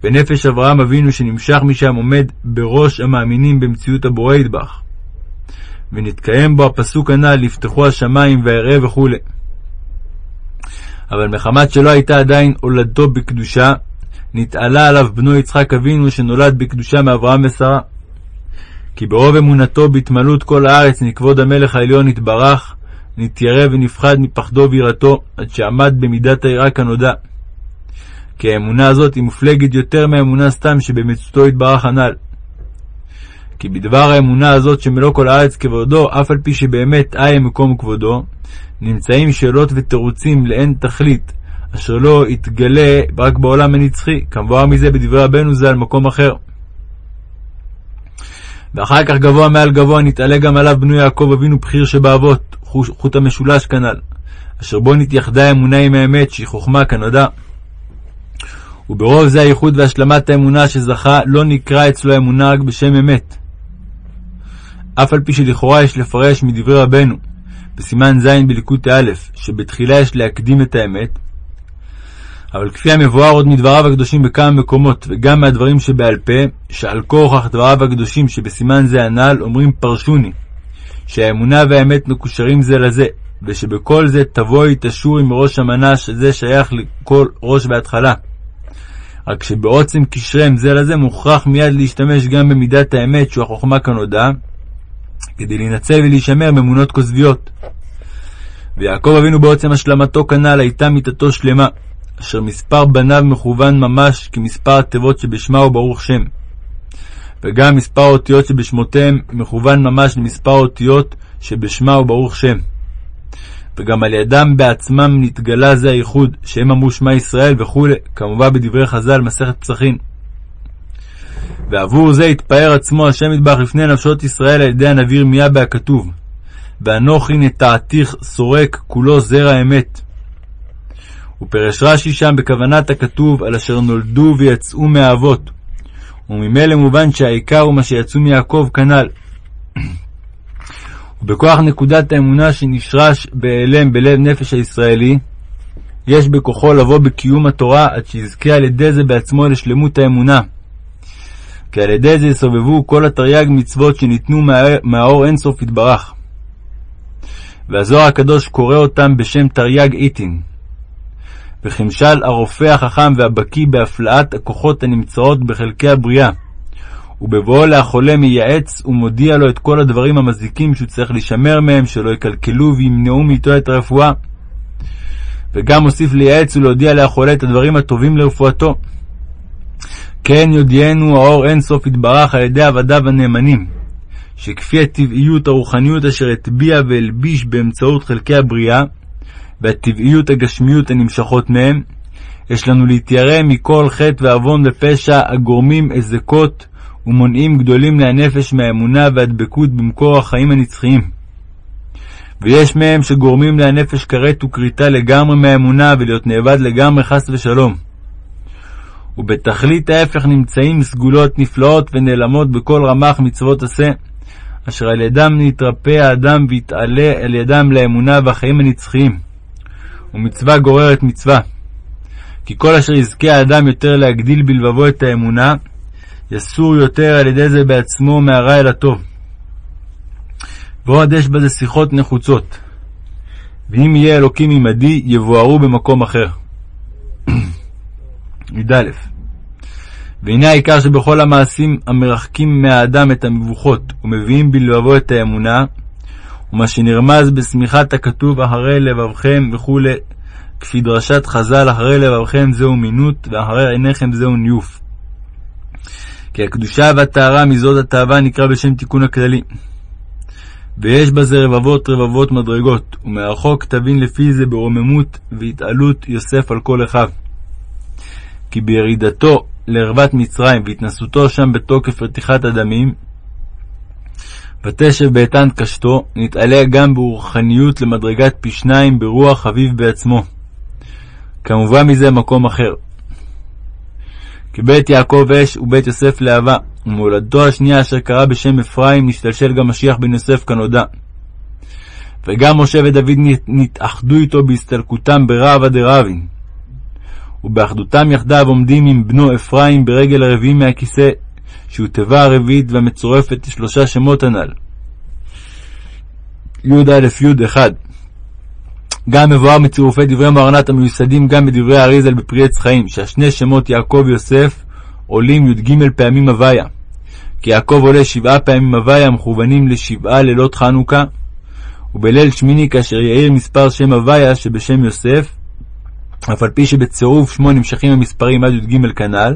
ונפש אברהם אבינו שנמשך משם עומד בראש המאמינים במציאות הבורא ידבח. ונתקיים בו הפסוק הנ"ל לפתחו השמיים ואראה וכו'. אבל מחמת שלא הייתה עדיין הולדתו בקדושה, נתעלה עליו בנו יצחק אבינו שנולד בקדושה מאברהם ושרה. כי ברוב אמונתו בהתמלאות כל הארץ מכבוד המלך העליון נתברך, נתיירא ונפחד מפחדו ויראתו, עד שעמד במידת היראה כנודע. כי האמונה הזאת היא מופלגת יותר מהאמונה סתם שבמצותו יתברך הנ"ל. כי בדבר האמונה הזאת שמלוא כל הארץ כבודו, אף על פי שבאמת איה מקום כבודו, נמצאים שאלות ותירוצים לאין תכלית, אשר לא יתגלה רק בעולם הנצחי, כמבואר מזה בדברי רבנו זה על מקום אחר. ואחר כך גבוה מעל גבוה נתעלה גם עליו בנו יעקב אבינו בחיר שבאבות, חוט המשולש כנ"ל, אשר בו נתייחדה האמונה עם האמת, שהיא חוכמה כנודע. וברוב זה הייחוד והשלמת האמונה שזכה, לא נקרא אצלו האמונה רק בשם אמת. אף על פי שלכאורה יש לפרש מדברי רבנו, בסימן ז' בליקוטי א', שבתחילה יש להקדים את האמת, אבל כפי המבואר עוד מדבריו הקדושים בכמה מקומות, וגם מהדברים שבעל פה, שעל כורח דבריו הקדושים שבסימן זה הנ"ל, אומרים פרשוני, שהאמונה והאמת מקושרים זה לזה, ושבכל זה תבואי תשורי מראש המנה, שזה שייך לכל ראש בהתחלה. רק שבעוצם קשריהם זה לזה מוכרח מיד להשתמש גם במידת האמת, שהוא החוכמה כנודע, כדי להינצל ולהישמר מאמונות כוזביות. ויעקב אבינו בעוצם השלמתו כנ"ל הייתה מיתתו שלמה, אשר מספר בניו מכוון ממש כמספר התיבות שבשמה הוא ברוך שם. וגם מספר האותיות שבשמותיהם מכוון ממש למספר האותיות שבשמה הוא ברוך שם. וגם על ידם בעצמם נתגלה זה הייחוד, שהם אמרו שמע ישראל וכו', כמובן בדברי חז"ל, מסכת פסחין. ועבור זה התפאר עצמו השם יתברך לפני נפשות ישראל על ידי הנביא ירמיה בהכתוב, ואנוכי נטעתיך סורק כולו זרע אמת. ופרש רש"י שם בכוונת הכתוב על אשר נולדו ויצאו מהאבות, וממילא מובן שהעיקר הוא מה שיצאו מיעקב כנ"ל. ובכוח נקודת האמונה שנשרש בהיעלם בלב נפש הישראלי, יש בכוחו לבוא בקיום התורה עד שיזכה על ידי זה בעצמו לשלמות האמונה. כי על ידי זה יסובבו כל התרי"ג מצוות שניתנו מהאור אינסוף יתברך. והזוהר הקדוש קורא אותם בשם תרי"ג איתין. וכמשל הרופא החכם והבקיא בהפלאת הכוחות הנמצאות בחלקי הבריאה, ובבואו לחולה מייעץ ומודיע לו את כל הדברים המזיקים שהוא צריך להישמר מהם, שלא יקלקלו וימנעו מאיתו את הרפואה. וגם מוסיף לייעץ ולהודיע לחולה את הדברים הטובים לרפואתו. כן יודיענו האור אין סוף יתברך על ידי עבדיו הנאמנים, שכפי הטבעיות הרוחניות אשר הטביע והלביש באמצעות חלקי הבריאה, והטבעיות הגשמיות הנמשכות מהם, יש לנו להתיירא מכל חטא ועוון ופשע הגורמים היזקות ומונעים גדולים להנפש מהאמונה והדבקות במקור החיים הנצחיים. ויש מהם שגורמים להנפש כרת וכריתה לגמרי מהאמונה ולהיות נאבד לגמרי חס ושלום. ובתכלית ההפך נמצאים סגולות נפלאות ונעלמות בכל רמ"ח מצוות עשה, אשר על ידם נתרפא האדם ויתעלה על ידם לאמונה והחיים הנצחיים. ומצווה גוררת מצווה. כי כל אשר יזכה האדם יותר להגדיל בלבבו את האמונה, יסור יותר על ידי זה בעצמו מהרע אל הטוב. ועוד יש בזה שיחות נחוצות. ואם יהיה אלוקים עמדי, יבוארו במקום אחר. י"א והנה העיקר שבכל המעשים המרחקים מהאדם את המבוכות ומביאים בלבבו את האמונה, ומה שנרמז בשמיכת הכתוב אחרי לבבכם וכו', כפי דרשת חז"ל אחרי לבבכם זהו מינות ואחרי עיניכם זהו ניוף. כי הקדושה והטהרה מזאת התאווה נקרא בשם תיקון הכללי. ויש בזה רבבות רבבות מדרגות, ומרחוק תבין לפי זה ברוממות והתעלות יוסף על כל אחיו. כי בירידתו לערוות מצרים והתנסותו שם בתוקף רתיחת הדמים, ותשב באיתן קשתו, נתעלה גם ברוחניות למדרגת פי שניים ברוח חביב בעצמו. כמובן מזה מקום אחר. כי בית יעקב אש ובית יוסף להבה, ומולדתו השנייה אשר קרא בשם אפרים, נשתלשל גם משיח בן יוסף כנודע. וגם משה ודוד נתאחדו איתו בהסתלקותם ברעבה דרבין. ובאחדותם יחדיו עומדים עם בנו אפרים ברגל הרביעי מהכיסא, שהוא תיבה הרביעית והמצורפת לשלושה שמות הנ"ל. י"א-י 1 גם מבואר מצירופי דברי מרנת המיוסדים גם בדברי האריזל בפרי עץ חיים, שהשני שמות יעקב ויוסף עולים י"ג פעמים הוויה. כי יעקב עולה שבעה פעמים הוויה המכוונים לשבעה לילות חנוכה, ובליל שמיני כאשר יאיר מספר שם הוויה שבשם יוסף, אף על פי שבצירוף שמו נמשכים המספרים עד י"ג כנ"ל,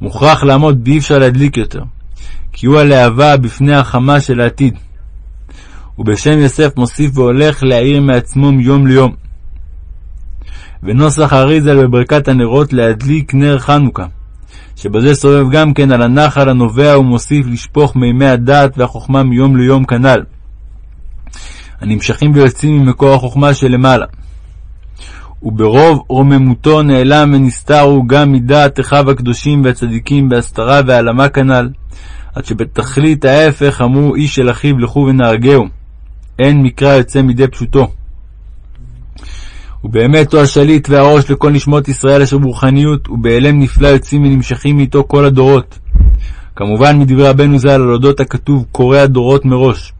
מוכרח לעמוד באי אפשר להדליק יותר, כי הוא הלהבה בפני החמה של העתיד. ובשם יוסף מוסיף והולך להאיר מעצמו מיום ליום. ונוסח האריזל בברכת הנרות להדליק נר חנוכה, שבזה סובב גם כן על הנחל הנובע ומוסיף לשפוך מימי הדעת והחוכמה מיום ליום כנ"ל, הנמשכים ויוצאים ממקור החוכמה שלמעלה. וברוב רוממותו נעלם ונסתר הוא גם מדעת אחיו הקדושים והצדיקים בהסתרה והעלמה כנ"ל, עד שבתכלית ההפך אמרו איש של אחיו לכו ונהרגהו. אין מקרא יוצא מידי פשוטו. ובאמת הוא השליט והראש לכל נשמות ישראל אשר ברוחניות, ובהלם נפלא יוצאים ונמשכים איתו כל הדורות. כמובן מדברי רבנו ז"ל על אודות הכתוב קורא הדורות מראש.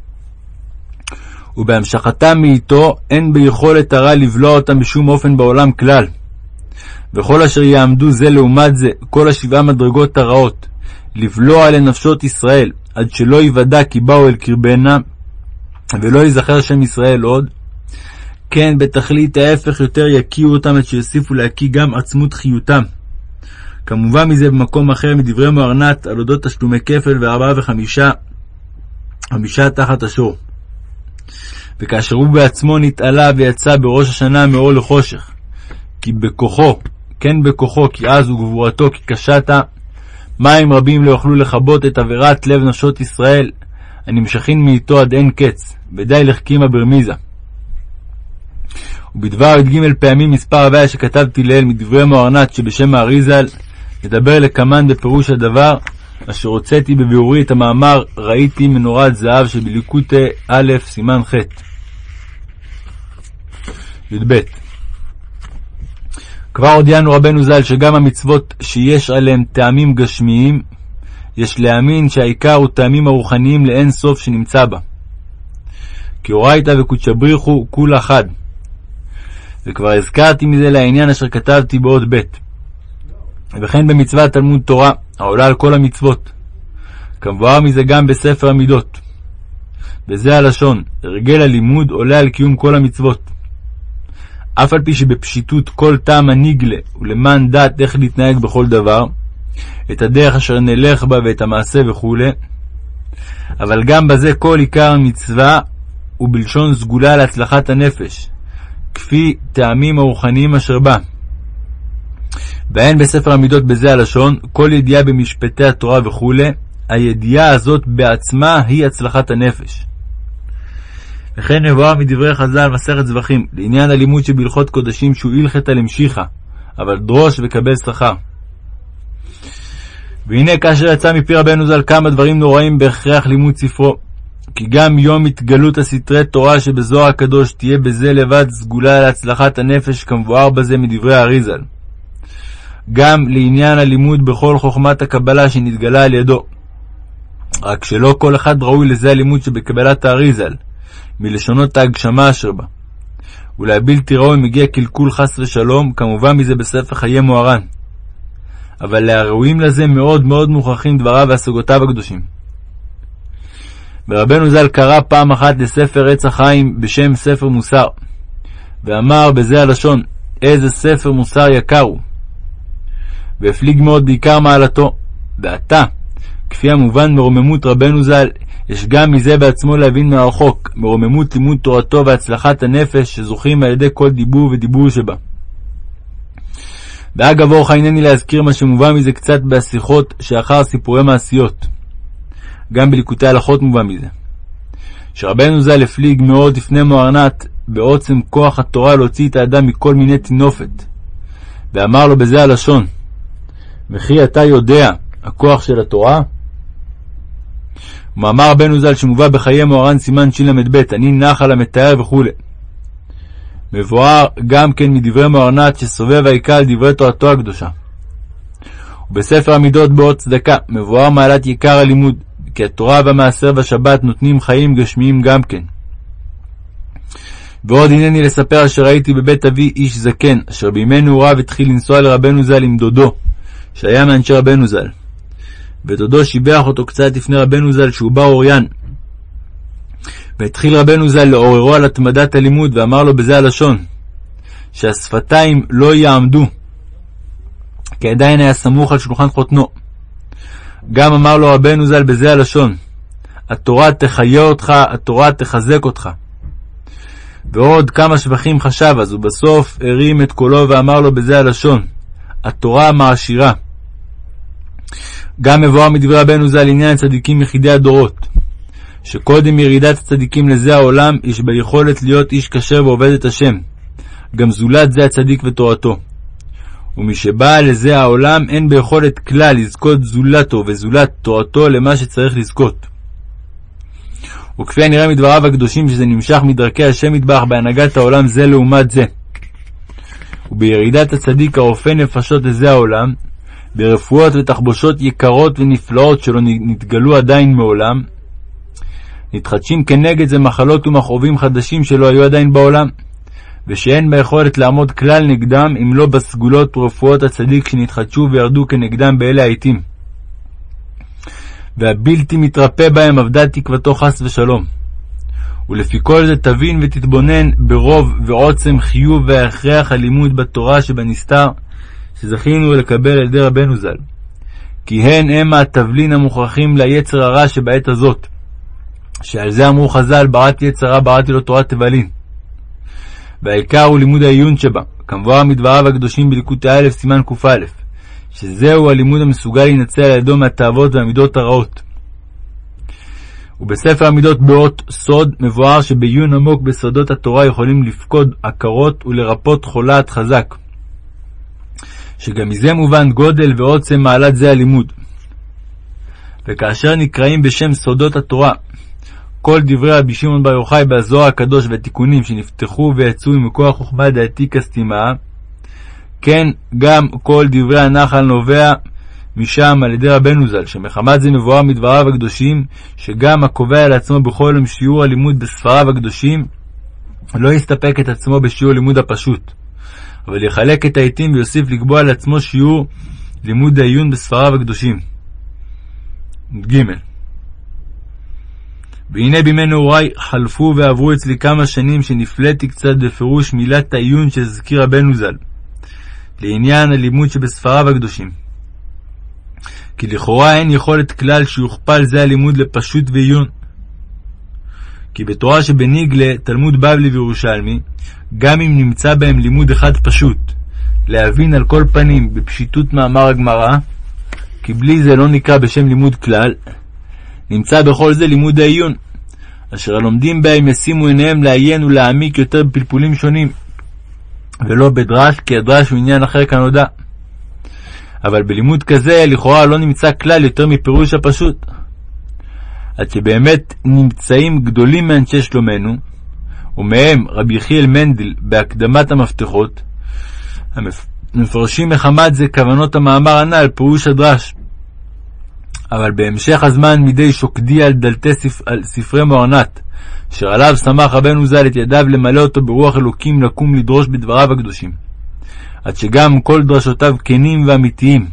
ובהמשכתם מאיתו אין ביכולת הרע לבלוע אותם בשום אופן בעולם כלל. וכל אשר יעמדו זה לעומת זה, כל השבעה מדרגות הרעות, לבלוע לנפשות ישראל, עד שלא יוודע כי באו אל קרבנה, ולא ייזכר שם ישראל עוד, כן בתכלית ההפך יותר יקיאו אותם עד שיוסיפו להקיא גם עצמות חיותם. כמובן מזה במקום אחר מדברי מוארנת על אודות תשלומי כפל וארבעה וחמישה, חמישה תחת השור. וכאשר הוא בעצמו נתעלה ויצא בראש השנה מאור לחושך, כי בכוחו, כן בכוחו, כי אז הוא גבורתו, כי קשתה, מים רבים לא יוכלו לכבות את עבירת לב נשות ישראל, הנמשכין מאיתו עד אין קץ, ודי לחכימה ברמיזה. ובדבר י"ג פעמים מספר הוויה שכתבתי לעיל מדברי מוארנת שבשם האריזל, נדבר לקמן בפירוש הדבר, אשר הוצאתי בביאורי את המאמר ראיתי מנורת זהב שבליקוטי א' סימן ח'. י"ב כבר הודיענו רבנו ז"ל שגם המצוות שיש עליהם טעמים גשמיים, יש להאמין שהעיקר הוא טעמים הרוחניים לאין סוף שנמצא בה. כי אורייתא וקודשא בריחו כולה חד. וכבר הזכרתי מזה לעניין אשר כתבתי באות ב'. וכן במצוות תלמוד תורה, העולה על כל המצוות. כמבואר מזה גם בספר המידות. וזה הלשון, הרגל הלימוד עולה על קיום כל המצוות. אף על פי שבפשיטות כל טעם הנגלה, ולמען דעת איך להתנהג בכל דבר, את הדרך אשר נלך בה ואת המעשה וכו', אבל גם בזה כל עיקר המצווה הוא בלשון סגולה להצלחת הנפש, כפי טעמים הרוחניים אשר בה. ואין בספר המידות בזה הלשון, כל ידיעה במשפטי התורה וכו', הידיעה הזאת בעצמה היא הצלחת הנפש. וכן מבואר מדברי חז"ל מסכת זבחים, לעניין הלימוד שבהלכות קודשים שהוא הלכתא למשיחא, אבל דרוש וקבל שכר. והנה כאשר יצא מפי רבנו ז"ל כמה דברים נוראים בהכרח לימוד ספרו, כי גם יום התגלות הסתרי תורה שבזוהר הקדוש תהיה בזה לבד סגולה להצלחת הנפש כמבואר בזה מדברי האריזל. גם לעניין הלימוד בכל חוכמת הקבלה שנתגלה על ידו. רק שלא כל אחד ראוי לזה הלימוד שבקבלת האריזל, מלשונות ההגשמה אשר בה. ולהבלתי ראוי מגיע קלקול חס ושלום, כמובן מזה בספר חיי מוהר"ן. אבל להראויים לזה מאוד מאוד מוכרחים דבריו והשגותיו הקדושים. ורבנו ז"ל קרא פעם אחת לספר עץ החיים בשם ספר מוסר, ואמר בזה הלשון, איזה ספר מוסר יקר הוא. והפליג מאוד בעיקר מעלתו. ועתה, כפי המובן מרוממות רבנו ז"ל, יש גם מזה בעצמו להבין מהרחוק, מרוממות לימוד תורתו והצלחת הנפש שזוכים על ידי כל דיבור ודיבור שבה. ואגב אורחה הנני להזכיר מה שמובא מזה קצת בשיחות שאחר סיפורי מעשיות. גם בליקוטי הלכות מובא מזה. שרבנו ז"ל הפליג מאוד לפני מוארנת בעוצם כוח התורה להוציא את האדם מכל מיני טינופת. ואמר לו בזה הלשון, וכי אתה יודע הכוח של התורה? ומאמר רבנו ז"ל שמובא בחיי מוהר"ן סימן של"ב, אני נחל המתאר וכו'. מבואר גם כן מדברי מוהרנת שסובב העיקר על דברי תורתו הקדושה. ובספר המידות באות צדקה מבואר מעלת עיקר הלימוד, כי התורה והמעשר והשבת נותנים חיים גשמיים גם כן. ועוד הנני לספר אשר ראיתי בבית אבי איש זקן, אשר בימי נעוריו התחיל לנסוע לרבנו ז"ל עם דודו, שהיה מאנשי רבנו ז"ל. ודודו שיבח אותו קצת לפני רבנו ז"ל שהוא בר אוריין. והתחיל רבנו ז"ל לעוררו על התמדת הלימוד, ואמר לו בזה הלשון, שהשפתיים לא יעמדו, כי עדיין היה סמוך על שולחן חותנו. גם אמר לו רבנו ז"ל בזה הלשון, התורה תחיה אותך, התורה תחזק אותך. ועוד כמה שבחים חשב אז, ובסוף הרים את קולו ואמר לו בזה הלשון, התורה מעשירה. גם מבואר מדברי רבנו ז"ל עניין הצדיקים יחידי הדורות, שקודם ירידת הצדיקים לזה העולם, יש ביכולת להיות איש כשר ועובד את השם, גם זולת זה הצדיק ותורתו. ומשבא לזה העולם, אין ביכולת כלל לזכות זולתו וזולת תורתו למה שצריך לזכות. וכפי הנראה מדבריו הקדושים שזה נמשך מדרכי השם מטבח בהנהגת העולם זה לעומת זה. ובירידת הצדיק הרופא נפשות לזה העולם, ברפואות ותחבושות יקרות ונפלאות שלא נתגלו עדיין מעולם, נתחדשים כנגד זה מחלות ומכאובים חדשים שלא היו עדיין בעולם, ושאין ביכולת לעמוד כלל נגדם אם לא בסגולות ורפואות הצדיק שנתחדשו וירדו כנגדם באלה העתים. והבלתי מתרפא בהם אבדה תקוותו חס ושלום. ולפי כל זה תבין ותתבונן ברוב ועוצם חיוב והכרח הלימוד בתורה שבנסתר, שזכינו לקבל על ידי רבנו ז"ל. כי הן הם התבלין המוכרחים ליצר הרע שבעת הזאת. שעל זה אמרו חז"ל, בראתי רע, בראתי לו תורת תבלין. והעיקר הוא לימוד העיון שבה, כמבואר מדבריו הקדושים בליקוטי א', סימן קא, שזהו הלימוד המסוגל להינצל על ידו מהתאוות והמידות הרעות. ובספר המידות באות סוד מבואר שבעיון עמוק בסודות התורה יכולים לפקוד עקרות ולרפות חולת חזק. שגם מזה מובן גודל ועוצם מעלת זה הלימוד. וכאשר נקראים בשם סודות התורה כל דברי רבי שמעון בר יוחאי בזוהר הקדוש והתיקונים שנפתחו ויצאו מכוח חוכמה דעתי כסתימה, כן גם כל דברי הנחל נובע משם על ידי רבנו ז"ל, שמחמת זה מבואר מדבריו הקדושים, שגם הקובע לעצמו בכל יום שיעור הלימוד בספריו הקדושים, לא יסתפק את עצמו בשיעור לימוד הפשוט, אבל יחלק את העתים ויוסיף לקבוע לעצמו שיעור לימוד העיון בספריו הקדושים. ג. והנה בימי נעורי חלפו ועברו אצלי כמה שנים שנפלאתי קצת בפירוש מילת העיון שהזכיר רבנו ז"ל, לעניין הלימוד שבספריו הקדושים. כי לכאורה אין יכולת כלל שיוכפל זה הלימוד לפשוט ועיון. כי בתורה שבניגלה, תלמוד בבלי וירושלמי, גם אם נמצא בהם לימוד אחד פשוט, להבין על כל פנים בפשיטות מאמר הגמרא, כי בלי זה לא נקרא בשם לימוד כלל, נמצא בכל זה לימוד העיון, אשר הלומדים בהם ישימו עיניהם לעיין ולהעמיק יותר בפלפולים שונים, ולא בדרש, כי הדרש הוא עניין אחר כנודע. אבל בלימוד כזה לכאורה לא נמצא כלל יותר מפירוש הפשוט. עד שבאמת נמצאים גדולים מאנשי שלומנו, ומהם רבי יחיאל מנדל בהקדמת המפתחות, המפרשים מחמת זה כוונות המאמר הנ"ל, פירוש הדרש. אבל בהמשך הזמן מדי שוקדי על דלתי ספר, על ספרי מוארנת, אשר עליו שמח רבנו ז"ל את ידיו למלא אותו ברוח אלוקים לקום לדרוש בדבריו הקדושים. עד שגם כל דרשותיו כנים ואמיתיים,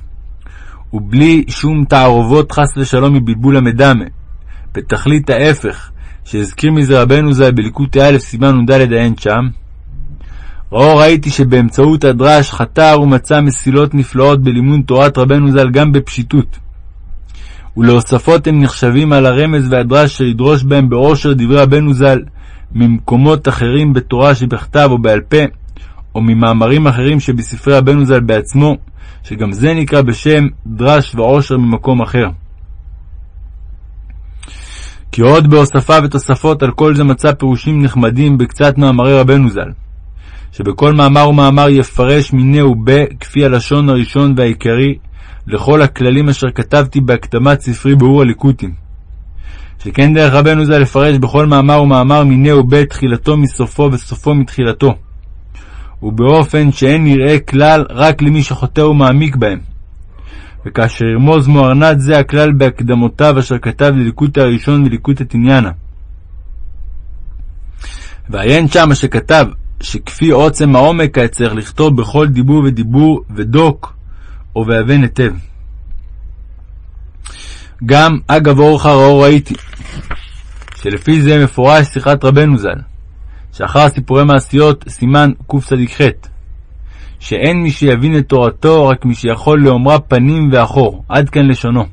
ובלי שום תערובות חס ושלום מבלבול המדמה, בתכלית ההפך, שהזכיר מזה רבנו ז"ל בליקוטי א' סימן נ"ד עיין שם, ראו ראיתי שבאמצעות הדרש חתר ומצא מסילות נפלאות בלימוד תורת רבנו ז"ל גם בפשיטות. ולהוספות הם נחשבים על הרמז והדרש שידרוש בהם בעושר דברי רבנו ז"ל ממקומות אחרים בתורה שבכתב או בעל פה, או ממאמרים אחרים שבספרי רבנו ז"ל בעצמו, שגם זה נקרא בשם דרש ועושר ממקום אחר. כי עוד בהוספה ותוספות על כל זה מצא פירושים נחמדים בקצת מאמרי רבנו ז"ל, שבכל מאמר ומאמר יפרש מיניה ובה כפי הלשון הראשון והעיקרי לכל הכללים אשר כתבתי בהקדמת ספרי באור הליקוטים. שכן דרך רבנו ז"ל לפרש בכל מאמר ומאמר מיניה ובה תחילתו מסופו וסופו מתחילתו, ובאופן שאין נראה כלל רק למי שחוטא ומעמיק בהם. וכאשר ירמוז מוארנת זה הכלל בהקדמותיו אשר כתב לליקוט הראשון וליקוט עניינה. ועיין שם שכתב שכפי עוצם העומק היה צריך לכתוב בכל דיבור ודיבור ודוק ובהבן היטב. גם אגב אורך ראו ראיתי, שלפי זה מפורש שיחת רבנו ז"ל, שאחר סיפורי מעשיות סימן קצ"ח, שאין מי שיבין את תורתו רק מי שיכול לאומרה פנים ואחור, עד כאן לשונו.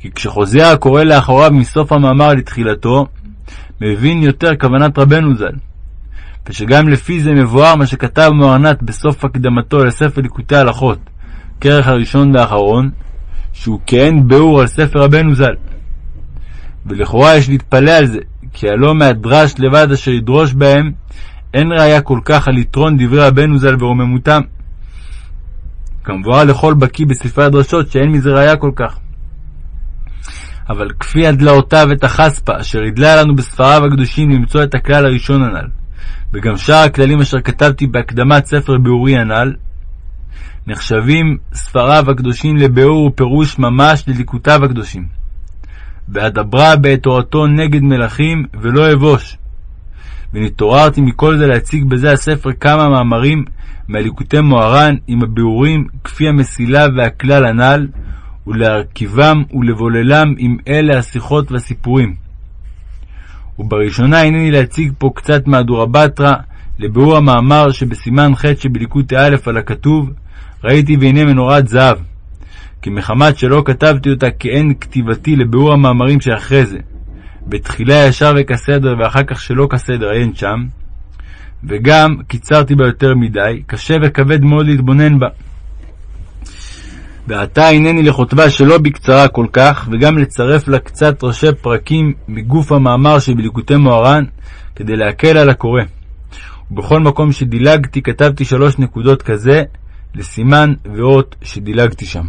כי כשחוזר הקורא לאחוריו מסוף המאמר לתחילתו, מבין יותר כוונת רבנו ז"ל. ושגם לפי זה מבואר מה שכתב מוארנת בסוף הקדמתו לספר ליקוטי הלכות, כרך הראשון והאחרון, שהוא כעין ביאור על ספר רבנו ז"ל. ולכאורה יש להתפלא על זה, כי הלא מהדרש לבד אשר ידרוש בהם, אין ראיה כל כך על יתרון דברי רבנו ז"ל ורוממותם. כמבואר לכל בקיא בספרי הדרשות שאין מזה ראיה כל כך. אבל כפי הדלעותיו את החספה, אשר הדלה לנו בספריו הקדושים למצוא את הכלל הראשון הנ"ל, וגם שאר הכללים אשר כתבתי בהקדמת ספר ביאורי הנ"ל, נחשבים ספריו הקדושים לביאור ופירוש ממש לליקוטיו הקדושים. ואדברה בעת תורתו נגד מלכים ולא אבוש. ונתעוררתי מכל זה להציג בזה הספר כמה מאמרים מהליקוטי מוהר"ן עם הביאורים כפי המסילה והכלל הנ"ל, ולהרכיבם ולבוללם עם אלה השיחות והסיפורים. ובראשונה הנני להציג פה קצת מהדורה בתרא לביאור המאמר שבסימן ח' שבליקוטי א' על הכתוב ראיתי והנה מנורת זהב. כי מחמת שלא כתבתי אותה כאין כתיבתי לביאור המאמרים שאחרי זה, בתחילה ישר וכסדר, ואחר כך שלא כסדר, אין שם. וגם קיצרתי בה יותר מדי, קשה וכבד מאוד להתבונן בה. ועתה הנני לכותבה שלא בקצרה כל כך, וגם לצרף לה קצת ראשי פרקים מגוף המאמר שבליקוטי מוהר"ן, כדי להקל על הקורא. ובכל מקום שדילגתי כתבתי שלוש נקודות כזה, לסימן ואות שדילגתי שם.